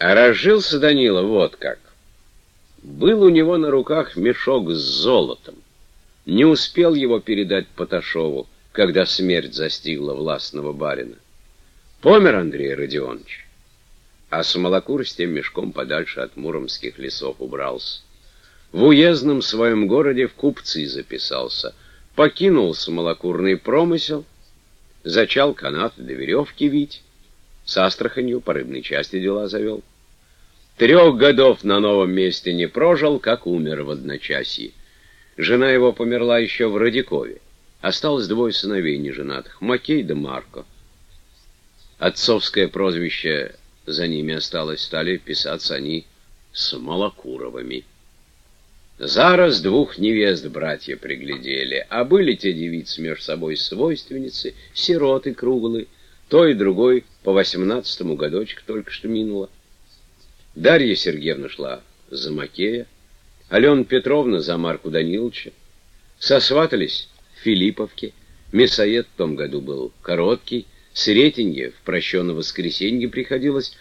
А разжился Данила вот как. Был у него на руках мешок с золотом. Не успел его передать Поташову, когда смерть застигла властного барина. Помер Андрей Родионович, а Смолокур с тем мешком подальше от муромских лесов убрался. В уездном своем городе в купцы записался, покинул смолокурный промысел, зачал канаты до веревки вить, с Астраханью по рыбной части дела завел. Трех годов на новом месте не прожил, как умер в одночасье. Жена его померла еще в Радикове. Осталось двое сыновей неженатых, Макей да Марко. Отцовское прозвище за ними осталось, стали писаться они Смолокуровыми. Зараз двух невест братья приглядели, а были те девицы между собой свойственницы, сироты круглые, той и другой по восемнадцатому годочку только что минуло. Дарья Сергеевна шла за Макея, Алена Петровна за Марку Даниловича. Сосватались в Филипповке, мясоед в том году был короткий, Сретенье в прощенное воскресенье приходилось,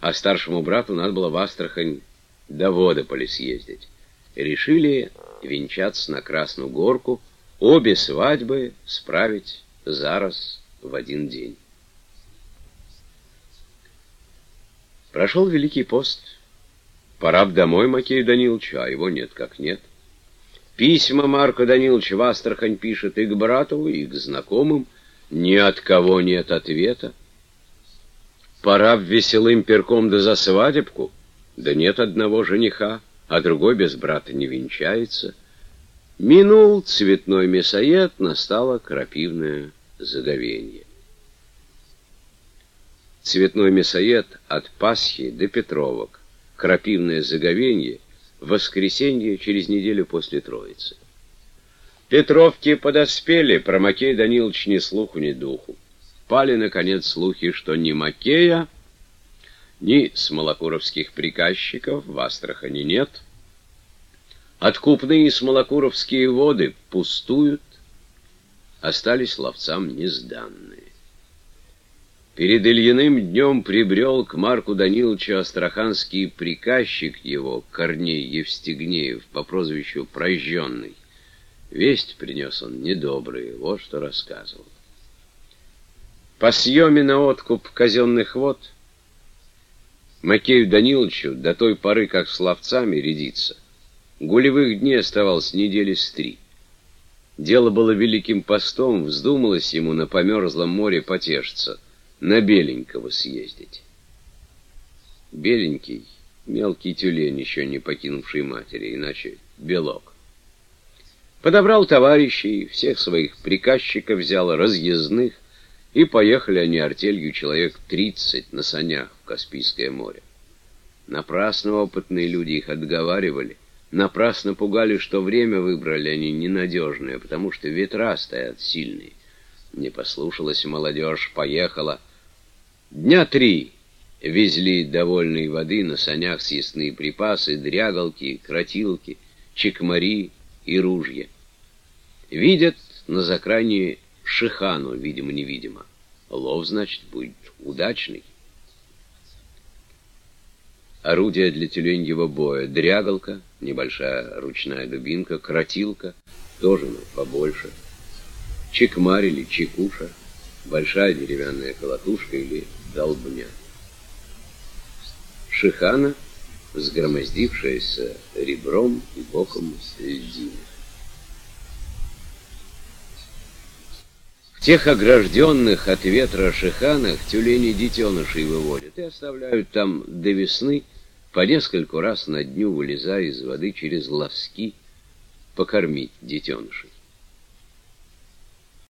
а старшему брату надо было в Астрахань до Водополя съездить. Решили венчаться на Красную Горку, обе свадьбы справить зараз в один день. Прошел Великий пост. Пора б домой Макею Даниловичу, а его нет как нет. Письма Марко Данилович в Астрахань пишет и к брату, и к знакомым. Ни от кого нет ответа. Пора в веселым перком да за свадебку. Да нет одного жениха, а другой без брата не венчается. Минул цветной мясоед, настало крапивное заговенье. Цветной мясоед от Пасхи до Петровок, крапивное заговенье, воскресенье через неделю после Троицы. Петровки подоспели, про Макея Данилович ни слуху, ни духу. Пали, наконец, слухи, что ни Макея, ни смолокуровских приказчиков в Астрахани нет. Откупные смолокуровские воды пустуют, остались ловцам несданные. Перед Ильиным днем прибрел к Марку Даниловичу астраханский приказчик его, Корней Евстигнеев, по прозвищу Прожженный. Весть принес он недобрые, вот что рассказывал. По съеме на откуп казенных вод Макею Даниловичу до той поры, как с ловцами рядиться, гулевых дней оставалось недели с три. Дело было великим постом, вздумалось ему на померзлом море потешиться — на Беленького съездить. Беленький, мелкий тюлень, еще не покинувший матери, иначе белок. Подобрал товарищей, всех своих приказчиков взял, разъездных, и поехали они артелью человек тридцать на санях в Каспийское море. Напрасно опытные люди их отговаривали, напрасно пугали, что время выбрали они ненадежное, потому что ветра стоят сильные. Не послушалась молодежь, поехала. Дня три везли довольной воды на санях съестные припасы, дрягалки, кротилки, чекмари и ружья. Видят на закране шихану, видимо-невидимо. Лов, значит, будет удачный. Орудие для тюленьего боя. Дрягалка, небольшая ручная дубинка, кротилка, тоже ну, побольше — чекмарь или чекуша, большая деревянная колотушка или долбня. Шихана, сгромоздившаяся ребром и боком льдины. В тех огражденных от ветра шиханах тюлени детенышей выводят и оставляют там до весны, по нескольку раз на дню вылезая из воды через лоски, покормить детенышей.